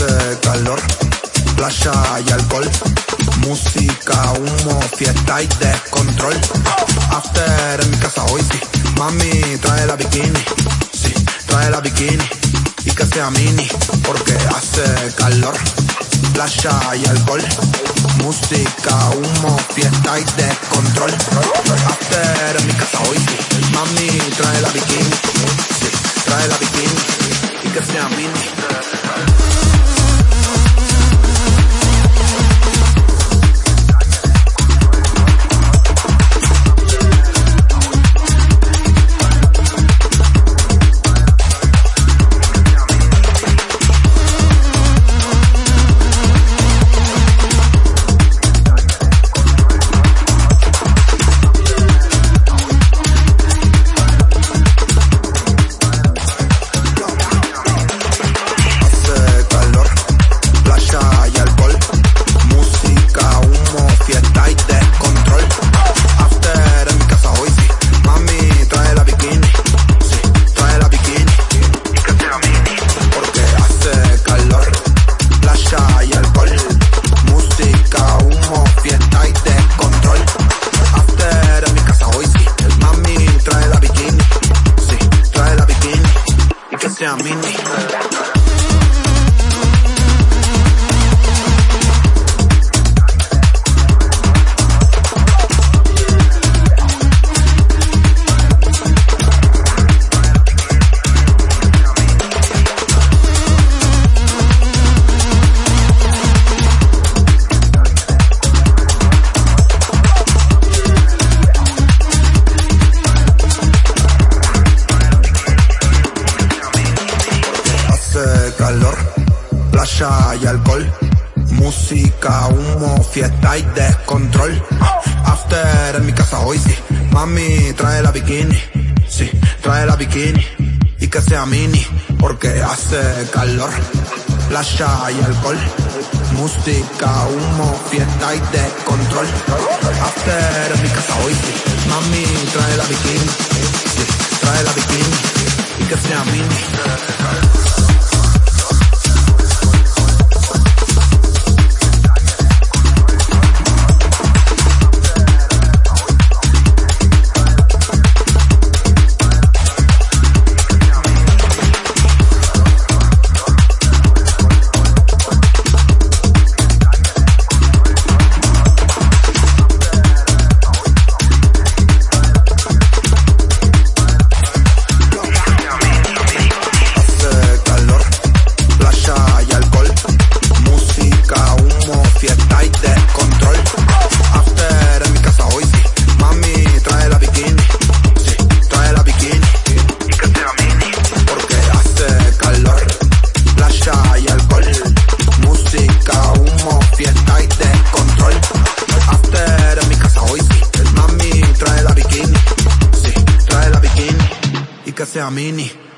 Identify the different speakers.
Speaker 1: Hace calor, playa y alcohol. Música, humo, fiesta y descontrol. After en mi casa hoy sí. Mami, trae la bikini. Sí, trae la bikini. Y que sea mini, porque hace calor. Playa y alcohol. Música, humo, fiesta y descontrol. After en mi casa hoy sí. Mami, trae la bikini. Sí, trae la bikini. Y que sea mini. Y Hace calor, playa y alcohol. Música, humo, fiesta y descontrol. After en mi casa hoy sí. Mami, trae la bikini. Sí, trae la bikini. Y que sea mini, porque hace calor. Playa y alcohol. Música, humo, fiesta y descontrol. After en mi casa hoy sí. Mami, trae la bikini. Sí, trae la bikini. Y que sea mini. Que sea mini.